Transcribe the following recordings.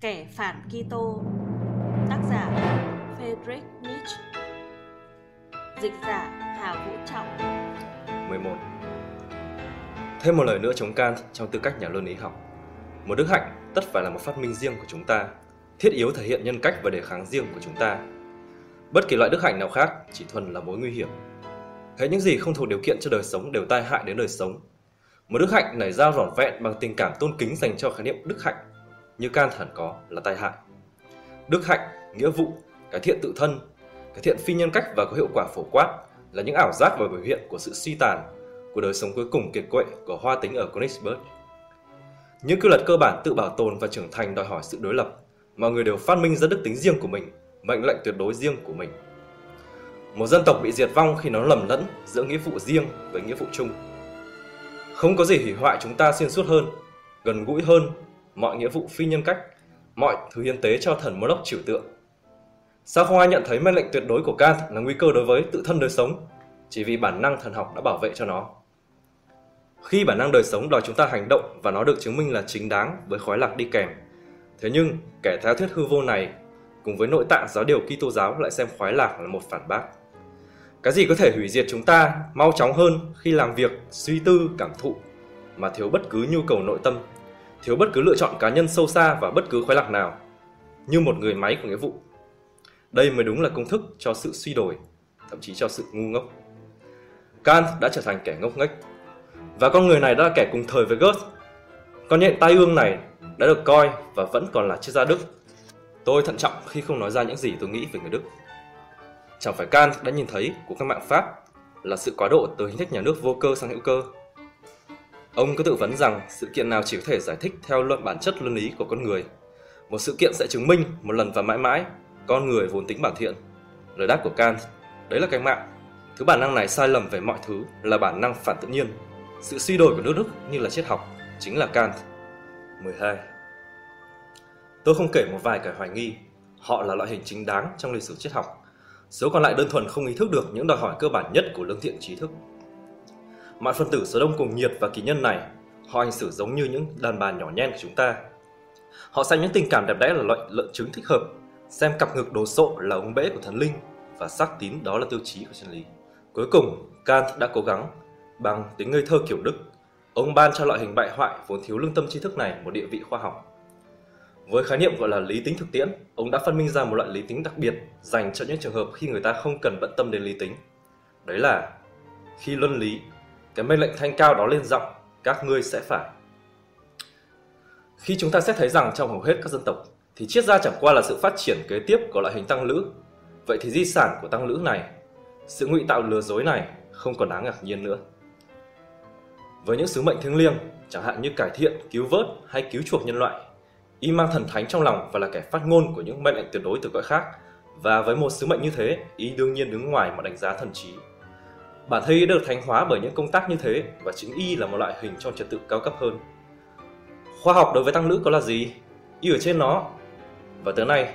Kẻ phản Kitô Tác giả Friedrich Nietzsche Dịch giả Hà Vũ Trọng 11. Thêm một lời nữa chống Kant trong tư cách nhà luân lý học. Một đức hạnh tất phải là một phát minh riêng của chúng ta, thiết yếu thể hiện nhân cách và đề kháng riêng của chúng ta. Bất kỳ loại đức hạnh nào khác chỉ thuần là mối nguy hiểm. Hễ những gì không thuộc điều kiện cho đời sống đều tai hại đến đời sống. Một đức hạnh nảy ra vỏn vẹn bằng tình cảm tôn kính dành cho khái niệm đức hạnh, như can hẳn có là tai hại. Đức hạnh, nghĩa vụ, cái thiện tự thân, cái thiện phi nhân cách và có hiệu quả phổ quát là những ảo giác và biểu hiện của sự suy tàn của đời sống cuối cùng kiệt quệ của hoa tính ở Königsberg. Những quy luật cơ bản tự bảo tồn và trưởng thành đòi hỏi sự đối lập. Mọi người đều phát minh ra đức tính riêng của mình, mệnh lệnh tuyệt đối riêng của mình. Một dân tộc bị diệt vong khi nó lầm lẫn giữa nghĩa vụ riêng với nghĩa vụ chung. Không có gì hủy hoại chúng ta xuyên suốt hơn, gần gũi hơn mọi nghĩa vụ phi nhân cách, mọi thứ hiến tế cho thần Moloch trừu tượng. Sao không ai nhận thấy mệnh lệnh tuyệt đối của Kant là nguy cơ đối với tự thân đời sống, chỉ vì bản năng thần học đã bảo vệ cho nó? Khi bản năng đời sống đòi chúng ta hành động và nó được chứng minh là chính đáng với khói lạc đi kèm. Thế nhưng, kẻ theo thuyết hư vô này cùng với nội tạng giáo điều Kitô giáo lại xem khoái lạc là một phản bác. Cái gì có thể hủy diệt chúng ta mau chóng hơn khi làm việc, suy tư, cảm thụ mà thiếu bất cứ nhu cầu nội tâm, thiếu bất cứ lựa chọn cá nhân sâu xa và bất cứ khoái lạc nào, như một người máy của nghĩa vụ. Đây mới đúng là công thức cho sự suy đổi, thậm chí cho sự ngu ngốc. Kant đã trở thành kẻ ngốc nghếch và con người này đã là kẻ cùng thời với Goethe. Con nhện tai ương này đã được coi và vẫn còn là triết gia Đức. Tôi thận trọng khi không nói ra những gì tôi nghĩ về người Đức. Chẳng phải Kant đã nhìn thấy của các mạng Pháp là sự quá độ từ hình thức nhà nước vô cơ sang hữu cơ. Ông có tự vấn rằng sự kiện nào chỉ có thể giải thích theo luận bản chất luân lý của con người. Một sự kiện sẽ chứng minh một lần và mãi mãi con người vốn tính bản thiện. Lời đáp của Kant, đấy là cách mạng. Thứ bản năng này sai lầm về mọi thứ là bản năng phản tự nhiên sự suy đổi của nước Đức như là triết học chính là Kant. 12. Tôi không kể một vài kẻ hoài nghi, họ là loại hình chính đáng trong lịch sử triết học. Số còn lại đơn thuần không ý thức được những đòi hỏi cơ bản nhất của lương thiện trí thức. Mọi phân tử số đông cùng nhiệt và kỳ nhân này, họ hành xử giống như những đàn bà nhỏ nhen của chúng ta. Họ xem những tình cảm đẹp đẽ là loại lợn trứng thích hợp, xem cặp ngực đồ sộ là ống bể của thần linh và sắc tín đó là tiêu chí của chân lý. Cuối cùng, Kant đã cố gắng Bằng tính ngây thơ kiểu Đức, ông ban cho loại hình bại hoại vốn thiếu lương tâm tri thức này một địa vị khoa học. Với khái niệm gọi là lý tính thực tiễn, ông đã phát minh ra một loại lý tính đặc biệt dành cho những trường hợp khi người ta không cần bận tâm đến lý tính. Đấy là khi luân lý, cái mệnh lệnh thanh cao đó lên giọng, các ngươi sẽ phải. Khi chúng ta sẽ thấy rằng trong hầu hết các dân tộc thì triết gia chẳng qua là sự phát triển kế tiếp của loại hình tăng lữ. Vậy thì di sản của tăng lữ này, sự ngụy tạo lừa dối này không còn đáng ngạc nhiên nữa với những sứ mệnh thiêng liêng, chẳng hạn như cải thiện, cứu vớt hay cứu chuộc nhân loại. Y mang thần thánh trong lòng và là kẻ phát ngôn của những mệnh lệnh tuyệt đối từ cõi khác. Và với một sứ mệnh như thế, Y đương nhiên đứng ngoài mọi đánh giá thần trí. Bản thân Y được thánh hóa bởi những công tác như thế và chính Y là một loại hình trong trật tự cao cấp hơn. Khoa học đối với tăng nữ có là gì? Y ở trên nó. Và tới nay,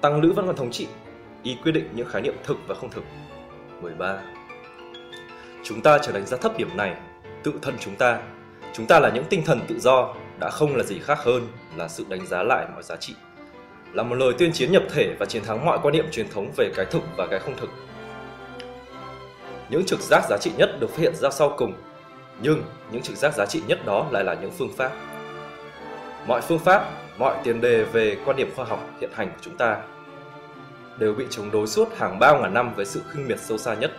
tăng nữ vẫn còn thống trị. Y quyết định những khái niệm thực và không thực. 13. Chúng ta trở đánh giá thấp điểm này tự thân chúng ta. Chúng ta là những tinh thần tự do, đã không là gì khác hơn là sự đánh giá lại mọi giá trị. Là một lời tuyên chiến nhập thể và chiến thắng mọi quan niệm truyền thống về cái thực và cái không thực. Những trực giác giá trị nhất được phát hiện ra sau cùng, nhưng những trực giác giá trị nhất đó lại là những phương pháp. Mọi phương pháp, mọi tiền đề về quan điểm khoa học hiện hành của chúng ta đều bị chống đối suốt hàng bao ngàn năm với sự khinh miệt sâu xa nhất.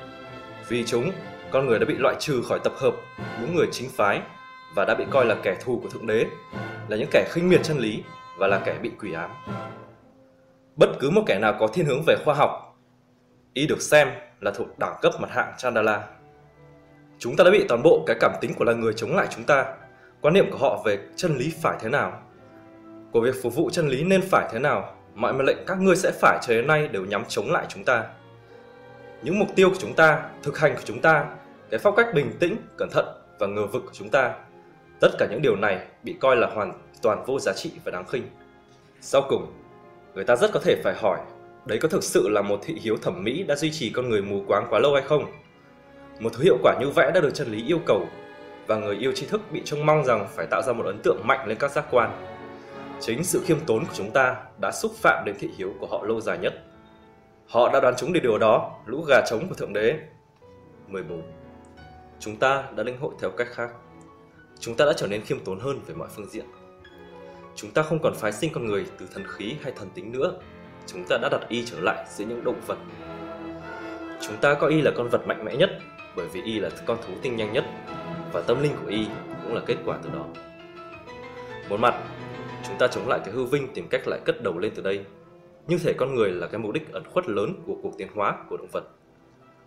Vì chúng con người đã bị loại trừ khỏi tập hợp những người chính phái và đã bị coi là kẻ thù của thượng đế, là những kẻ khinh miệt chân lý và là kẻ bị quỷ ám. Bất cứ một kẻ nào có thiên hướng về khoa học, y được xem là thuộc đẳng cấp mặt hạng Chandala. Chúng ta đã bị toàn bộ cái cảm tính của là người chống lại chúng ta, quan niệm của họ về chân lý phải thế nào, của việc phục vụ chân lý nên phải thế nào, mọi mệnh lệnh các ngươi sẽ phải cho đến nay đều nhắm chống lại chúng ta. Những mục tiêu của chúng ta, thực hành của chúng ta cái phong cách bình tĩnh, cẩn thận và ngờ vực của chúng ta. Tất cả những điều này bị coi là hoàn toàn vô giá trị và đáng khinh. Sau cùng, người ta rất có thể phải hỏi, đấy có thực sự là một thị hiếu thẩm mỹ đã duy trì con người mù quáng quá lâu hay không? Một thứ hiệu quả như vẽ đã được chân lý yêu cầu và người yêu tri thức bị trông mong rằng phải tạo ra một ấn tượng mạnh lên các giác quan. Chính sự khiêm tốn của chúng ta đã xúc phạm đến thị hiếu của họ lâu dài nhất. Họ đã đoán chúng được điều đó, lũ gà trống của Thượng Đế. 14. Chúng ta đã linh hội theo cách khác. Chúng ta đã trở nên khiêm tốn hơn về mọi phương diện. Chúng ta không còn phái sinh con người từ thần khí hay thần tính nữa. Chúng ta đã đặt y trở lại giữa những động vật. Chúng ta coi y là con vật mạnh mẽ nhất bởi vì y là con thú tinh nhanh nhất và tâm linh của y cũng là kết quả từ đó. Một mặt, chúng ta chống lại cái hư vinh tìm cách lại cất đầu lên từ đây. Như thể con người là cái mục đích ẩn khuất lớn của cuộc tiến hóa của động vật.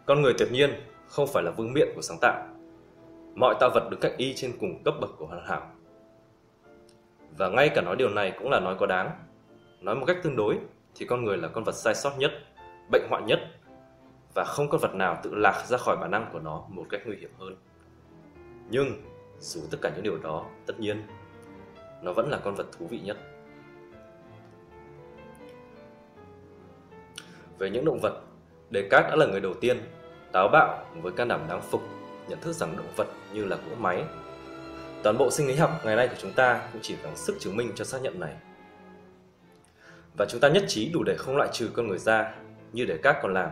Con người tuyệt nhiên không phải là vương miện của sáng tạo. Mọi tạo vật đứng cạnh y trên cùng cấp bậc của hoàn hảo. Và ngay cả nói điều này cũng là nói có đáng. Nói một cách tương đối thì con người là con vật sai sót nhất, bệnh hoạn nhất và không con vật nào tự lạc ra khỏi bản năng của nó một cách nguy hiểm hơn. Nhưng dù tất cả những điều đó, tất nhiên nó vẫn là con vật thú vị nhất. Về những động vật, Descartes đã là người đầu tiên táo bạo với can đảm đáng phục nhận thức rằng động vật như là cỗ máy. Toàn bộ sinh lý học ngày nay của chúng ta cũng chỉ gắng sức chứng minh cho xác nhận này. Và chúng ta nhất trí đủ để không loại trừ con người ra như để các còn làm.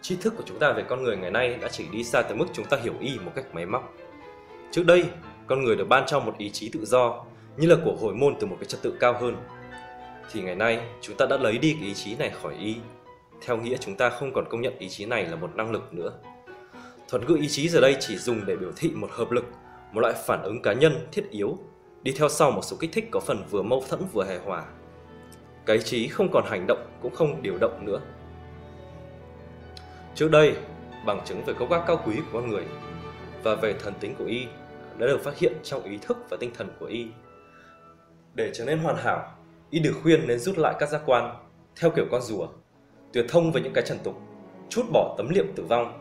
Tri thức của chúng ta về con người ngày nay đã chỉ đi xa tới mức chúng ta hiểu y một cách máy móc. Trước đây, con người được ban cho một ý chí tự do như là của hồi môn từ một cái trật tự cao hơn. Thì ngày nay, chúng ta đã lấy đi cái ý chí này khỏi y. Theo nghĩa chúng ta không còn công nhận ý chí này là một năng lực nữa. Thuật ngữ ý chí giờ đây chỉ dùng để biểu thị một hợp lực, một loại phản ứng cá nhân thiết yếu, đi theo sau một số kích thích có phần vừa mâu thuẫn vừa hài hòa. Cái trí không còn hành động cũng không điều động nữa. Trước đây, bằng chứng về gốc gác cao quý của con người và về thần tính của y đã được phát hiện trong ý thức và tinh thần của y để trở nên hoàn hảo, y được khuyên nên rút lại các giác quan, theo kiểu con rùa, tuyệt thông với những cái trần tục, chút bỏ tấm liệm tử vong.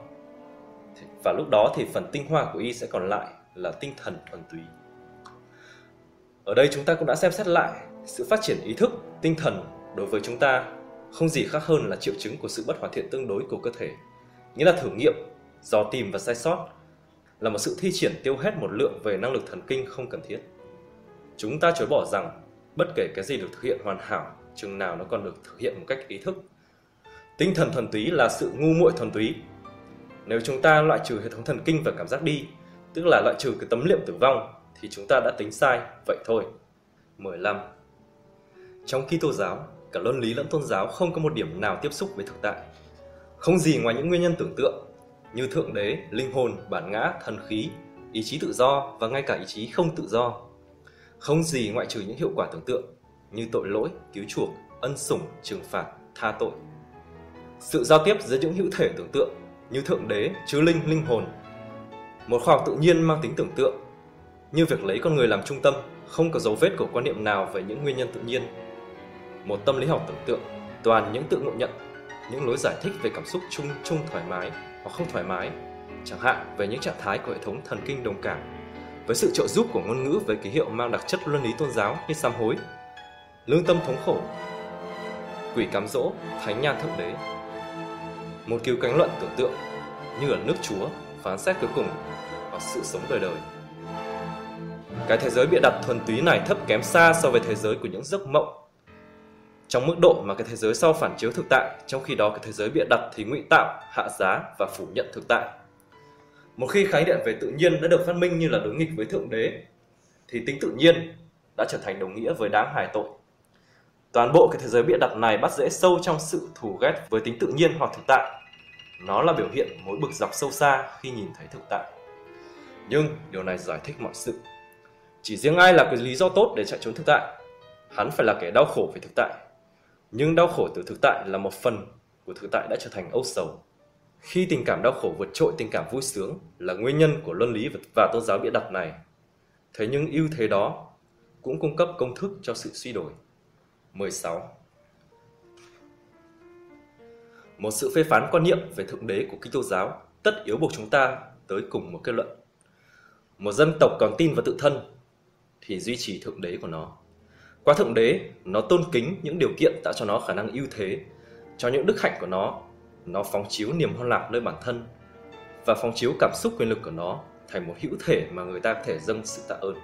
Và lúc đó thì phần tinh hoa của y sẽ còn lại là tinh thần thuần túy. Ở đây chúng ta cũng đã xem xét lại sự phát triển ý thức, tinh thần đối với chúng ta không gì khác hơn là triệu chứng của sự bất hoàn thiện tương đối của cơ thể. Nghĩa là thử nghiệm, dò tìm và sai sót là một sự thi triển tiêu hết một lượng về năng lực thần kinh không cần thiết. Chúng ta chối bỏ rằng bất kể cái gì được thực hiện hoàn hảo, chừng nào nó còn được thực hiện một cách ý thức. Tinh thần thuần túy là sự ngu muội thuần túy. Nếu chúng ta loại trừ hệ thống thần kinh và cảm giác đi, tức là loại trừ cái tấm liệm tử vong, thì chúng ta đã tính sai, vậy thôi. 15. Trong Kitô giáo, cả luân lý lẫn tôn giáo không có một điểm nào tiếp xúc với thực tại. Không gì ngoài những nguyên nhân tưởng tượng như thượng đế, linh hồn, bản ngã, thần khí, ý chí tự do và ngay cả ý chí không tự do không gì ngoại trừ những hiệu quả tưởng tượng như tội lỗi, cứu chuộc, ân sủng, trừng phạt, tha tội. Sự giao tiếp giữa những hữu thể tưởng tượng như thượng đế, chứ linh, linh hồn. Một khoa học tự nhiên mang tính tưởng tượng, như việc lấy con người làm trung tâm, không có dấu vết của quan niệm nào về những nguyên nhân tự nhiên. Một tâm lý học tưởng tượng, toàn những tự ngộ nhận, những lối giải thích về cảm xúc chung chung thoải mái hoặc không thoải mái, chẳng hạn về những trạng thái của hệ thống thần kinh đồng cảm với sự trợ giúp của ngôn ngữ với ký hiệu mang đặc chất luân lý tôn giáo như sám hối, lương tâm thống khổ, quỷ cám dỗ, thánh nhan thượng đế. Một cứu cánh luận tưởng tượng như ở nước Chúa, phán xét cuối cùng và sự sống đời đời. Cái thế giới bịa đặt thuần túy này thấp kém xa so với thế giới của những giấc mộng. Trong mức độ mà cái thế giới sau phản chiếu thực tại, trong khi đó cái thế giới bịa đặt thì ngụy tạo, hạ giá và phủ nhận thực tại. Một khi khái niệm về tự nhiên đã được phát minh như là đối nghịch với thượng đế, thì tính tự nhiên đã trở thành đồng nghĩa với đáng hài tội. Toàn bộ cái thế giới bịa đặt này bắt dễ sâu trong sự thù ghét với tính tự nhiên hoặc thực tại. Nó là biểu hiện mối bực dọc sâu xa khi nhìn thấy thực tại. Nhưng điều này giải thích mọi sự. Chỉ riêng ai là cái lý do tốt để chạy trốn thực tại, hắn phải là kẻ đau khổ về thực tại. Nhưng đau khổ từ thực tại là một phần của thực tại đã trở thành âu sầu khi tình cảm đau khổ vượt trội tình cảm vui sướng là nguyên nhân của luân lý và tôn giáo bịa đặt này. Thế nhưng ưu thế đó cũng cung cấp công thức cho sự suy đổi. 16. Một sự phê phán quan niệm về thượng đế của Kitô giáo tất yếu buộc chúng ta tới cùng một kết luận. Một dân tộc còn tin vào tự thân thì duy trì thượng đế của nó. Qua thượng đế, nó tôn kính những điều kiện tạo cho nó khả năng ưu thế, cho những đức hạnh của nó nó phóng chiếu niềm hoan lạc nơi bản thân và phóng chiếu cảm xúc quyền lực của nó thành một hữu thể mà người ta có thể dâng sự tạ ơn.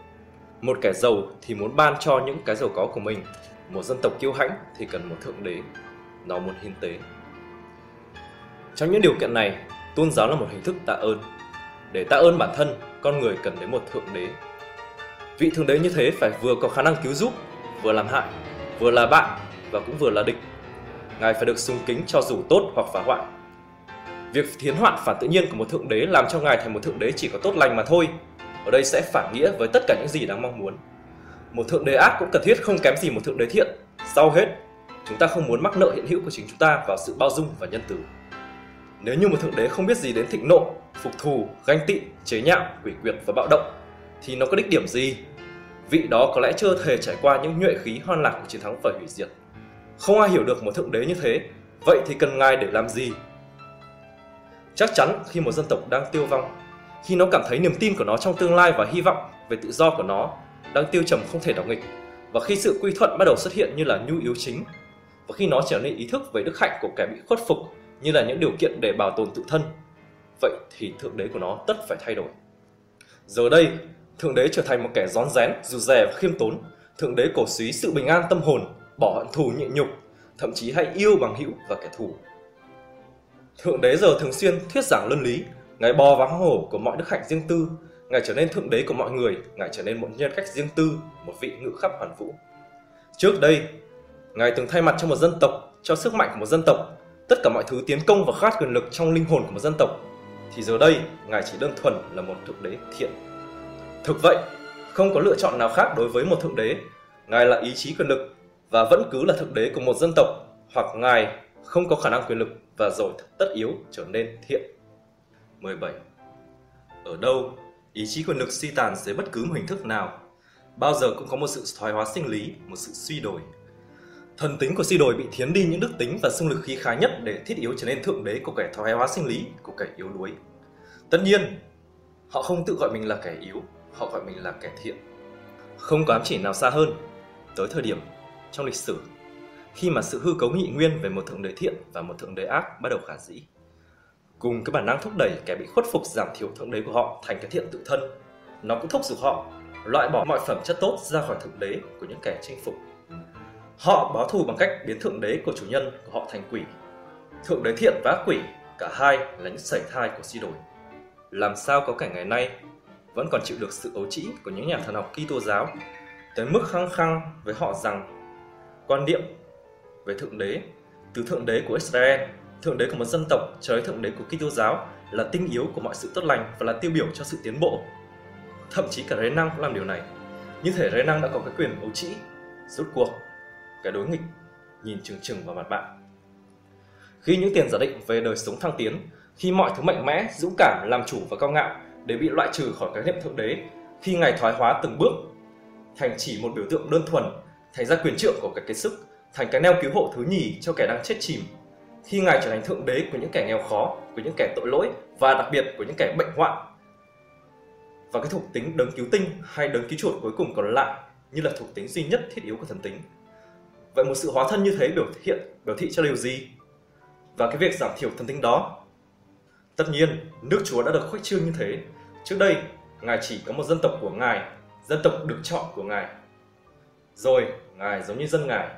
Một kẻ giàu thì muốn ban cho những cái giàu có của mình. Một dân tộc kiêu hãnh thì cần một thượng đế. Nó muốn hiến tế. Trong những điều kiện này, tôn giáo là một hình thức tạ ơn. Để tạ ơn bản thân, con người cần đến một thượng đế. Vị thượng đế như thế phải vừa có khả năng cứu giúp, vừa làm hại, vừa là bạn và cũng vừa là địch. Ngài phải được sùng kính cho dù tốt hoặc phá hoại. Việc thiến hoạn phản tự nhiên của một thượng đế làm cho ngài thành một thượng đế chỉ có tốt lành mà thôi. Ở đây sẽ phản nghĩa với tất cả những gì đáng mong muốn. Một thượng đế ác cũng cần thiết không kém gì một thượng đế thiện. Sau hết, chúng ta không muốn mắc nợ hiện hữu của chính chúng ta vào sự bao dung và nhân từ. Nếu như một thượng đế không biết gì đến thịnh nộ, phục thù, ganh tị, chế nhạo, quỷ quyệt và bạo động, thì nó có đích điểm gì? Vị đó có lẽ chưa thể trải qua những nhuệ khí hoan lạc của chiến thắng và hủy diệt. Không ai hiểu được một thượng đế như thế, vậy thì cần ngài để làm gì? Chắc chắn khi một dân tộc đang tiêu vong, khi nó cảm thấy niềm tin của nó trong tương lai và hy vọng về tự do của nó đang tiêu trầm không thể đảo nghịch, và khi sự quy thuận bắt đầu xuất hiện như là nhu yếu chính, và khi nó trở nên ý thức về đức hạnh của kẻ bị khuất phục như là những điều kiện để bảo tồn tự thân, vậy thì thượng đế của nó tất phải thay đổi. Giờ đây, thượng đế trở thành một kẻ rón rén, dù rè và khiêm tốn. Thượng đế cổ suý sự bình an tâm hồn, bỏ hận thù nhịn nhục, thậm chí hay yêu bằng hữu và kẻ thù. Thượng đế giờ thường xuyên thuyết giảng luân lý, ngài bò vắng hổ của mọi đức hạnh riêng tư, ngài trở nên thượng đế của mọi người, ngài trở nên một nhân cách riêng tư, một vị ngự khắp hoàn vũ. Trước đây, ngài từng thay mặt cho một dân tộc, cho sức mạnh của một dân tộc, tất cả mọi thứ tiến công và khát quyền lực trong linh hồn của một dân tộc, thì giờ đây ngài chỉ đơn thuần là một thượng đế thiện. Thực vậy, không có lựa chọn nào khác đối với một thượng đế, ngài là ý chí quyền lực và vẫn cứ là thượng đế của một dân tộc, hoặc ngài không có khả năng quyền lực và rồi tất yếu trở nên thiện. 17. Ở đâu, ý chí quyền lực suy tàn dưới bất cứ một hình thức nào, bao giờ cũng có một sự thoái hóa sinh lý, một sự suy đổi. Thần tính của suy đổi bị thiến đi những đức tính và xung lực khí khái nhất để thiết yếu trở nên thượng đế của kẻ thoái hóa sinh lý, của kẻ yếu đuối. Tất nhiên, họ không tự gọi mình là kẻ yếu, họ gọi mình là kẻ thiện. Không có ám chỉ nào xa hơn, tới thời điểm trong lịch sử khi mà sự hư cấu nghị nguyên về một thượng đế thiện và một thượng đế ác bắt đầu khả dĩ. Cùng cái bản năng thúc đẩy kẻ bị khuất phục giảm thiểu thượng đế của họ thành cái thiện tự thân, nó cũng thúc giục họ loại bỏ mọi phẩm chất tốt ra khỏi thượng đế của những kẻ chinh phục. Họ báo thù bằng cách biến thượng đế của chủ nhân của họ thành quỷ. Thượng đế thiện và ác quỷ, cả hai là những sảy thai của si đổi. Làm sao có cảnh ngày nay vẫn còn chịu được sự ấu trĩ của những nhà thần học Kitô giáo tới mức khăng khăng với họ rằng quan niệm về thượng đế từ thượng đế của Israel, thượng đế của một dân tộc cho đến thượng đế của Kitô giáo là tinh yếu của mọi sự tốt lành và là tiêu biểu cho sự tiến bộ. Thậm chí cả Renan cũng làm điều này. Như thể Renan đã có cái quyền ấu trĩ, rút cuộc, cái đối nghịch nhìn chừng chừng vào mặt bạn. Khi những tiền giả định về đời sống thăng tiến, khi mọi thứ mạnh mẽ, dũng cảm, làm chủ và cao ngạo để bị loại trừ khỏi cái niệm thượng đế, khi ngài thoái hóa từng bước thành chỉ một biểu tượng đơn thuần, thành ra quyền trượng của cái cái sức, thành cái neo cứu hộ thứ nhì cho kẻ đang chết chìm. Khi ngài trở thành thượng đế của những kẻ nghèo khó, của những kẻ tội lỗi và đặc biệt của những kẻ bệnh hoạn. Và cái thuộc tính đấng cứu tinh hay đấng cứu chuộc cuối cùng còn lại như là thuộc tính duy nhất thiết yếu của thần tính. Vậy một sự hóa thân như thế biểu hiện biểu thị cho điều gì? Và cái việc giảm thiểu thần tính đó Tất nhiên, nước Chúa đã được khuếch trương như thế. Trước đây, Ngài chỉ có một dân tộc của Ngài, dân tộc được chọn của Ngài. Rồi, Ngài giống như dân Ngài,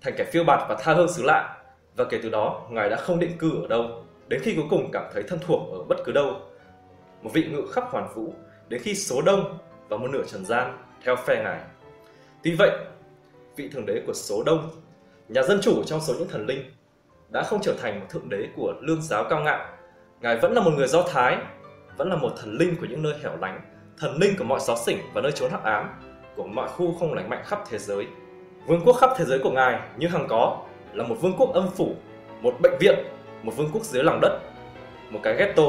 thành kẻ phiêu bạt và tha hương xứ lạ. Và kể từ đó, Ngài đã không định cư ở đâu, đến khi cuối cùng cảm thấy thân thuộc ở bất cứ đâu. Một vị ngự khắp hoàn vũ, đến khi số đông và một nửa trần gian theo phe Ngài. Tuy vậy, vị thượng đế của số đông, nhà dân chủ trong số những thần linh, đã không trở thành một thượng đế của lương giáo cao ngạo Ngài vẫn là một người Do Thái, vẫn là một thần linh của những nơi hẻo lánh, thần linh của mọi xó xỉnh và nơi trốn hắc ám, của mọi khu không lành mạnh khắp thế giới. Vương quốc khắp thế giới của Ngài như hằng có là một vương quốc âm phủ, một bệnh viện, một vương quốc dưới lòng đất, một cái ghetto.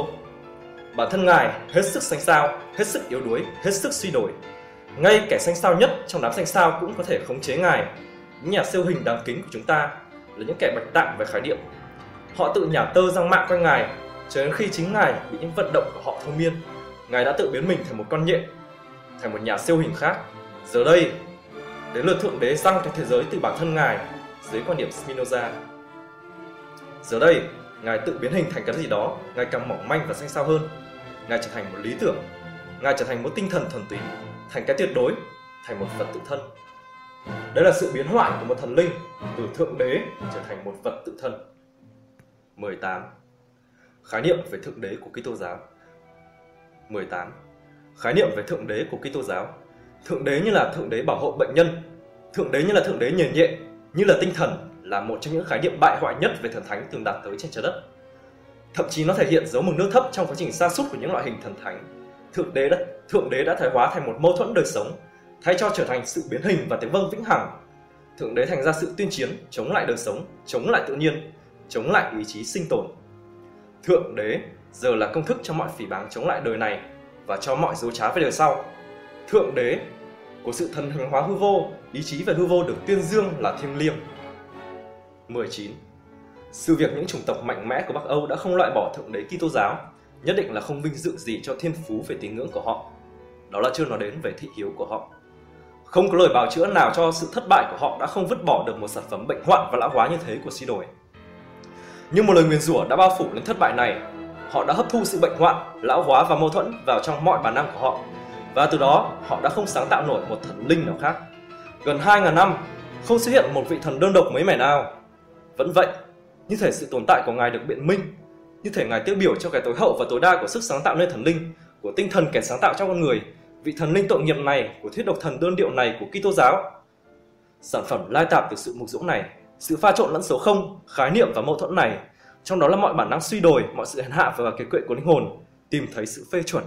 Bản thân Ngài hết sức xanh sao, hết sức yếu đuối, hết sức suy đổi. Ngay kẻ xanh sao nhất trong đám xanh sao cũng có thể khống chế Ngài. Những nhà siêu hình đáng kính của chúng ta là những kẻ bạch tạng về khái niệm. Họ tự nhả tơ răng mạng quanh Ngài cho đến khi chính ngài bị những vận động của họ thôi miên, ngài đã tự biến mình thành một con nhện, thành một nhà siêu hình khác giờ đây, đến lượt thượng đế răng cái thế giới từ bản thân ngài dưới quan điểm Spinoza giờ đây, ngài tự biến hình thành cái gì đó ngày càng mỏng manh và xanh xao hơn ngài trở thành một lý tưởng, ngài trở thành một tinh thần thuần túy, thành cái tuyệt đối, thành một vật tự thân. Đây là sự biến hoại của một thần linh từ thượng đế trở thành một vật tự thân. 18. Khái niệm về thượng đế của Kitô giáo. 18. Khái niệm về thượng đế của Kitô giáo. Thượng đế như là thượng đế bảo hộ bệnh nhân, thượng đế như là thượng đế nhền nhẹ, như là tinh thần là một trong những khái niệm bại hoại nhất về thần thánh từng đạt tới trên trái đất. Thậm chí nó thể hiện dấu mực nước thấp trong quá trình sa sút của những loại hình thần thánh. Thượng đế đã thượng đế đã thoái hóa thành một mâu thuẫn đời sống, thay cho trở thành sự biến hình và tiếng vâng vĩnh hằng. Thượng đế thành ra sự tuyên chiến chống lại đời sống, chống lại tự nhiên, chống lại ý chí sinh tồn. Thượng đế giờ là công thức cho mọi phỉ báng chống lại đời này và cho mọi dối trá về đời sau. Thượng đế của sự thần thánh hóa hư vô, ý chí về hư vô được tuyên dương là thiêng liêng. 19. Sự việc những chủng tộc mạnh mẽ của Bắc Âu đã không loại bỏ thượng đế Kitô giáo, nhất định là không vinh dự gì cho thiên phú về tín ngưỡng của họ. Đó là chưa nói đến về thị hiếu của họ. Không có lời bào chữa nào cho sự thất bại của họ đã không vứt bỏ được một sản phẩm bệnh hoạn và lão hóa như thế của si đồi. Nhưng một lời nguyền rủa đã bao phủ lên thất bại này. Họ đã hấp thu sự bệnh hoạn, lão hóa và mâu thuẫn vào trong mọi bản năng của họ. Và từ đó, họ đã không sáng tạo nổi một thần linh nào khác. Gần 2.000 năm, không xuất hiện một vị thần đơn độc mấy mẻ nào. Vẫn vậy, như thể sự tồn tại của Ngài được biện minh, như thể Ngài tiêu biểu cho cái tối hậu và tối đa của sức sáng tạo nơi thần linh, của tinh thần kẻ sáng tạo trong con người, vị thần linh tội nghiệp này, của thuyết độc thần đơn điệu này của Kitô giáo. Sản phẩm lai tạp từ sự mục dũng này sự pha trộn lẫn số không, khái niệm và mâu thuẫn này, trong đó là mọi bản năng suy đồi, mọi sự hèn hạ và kiệt quệ của linh hồn, tìm thấy sự phê chuẩn.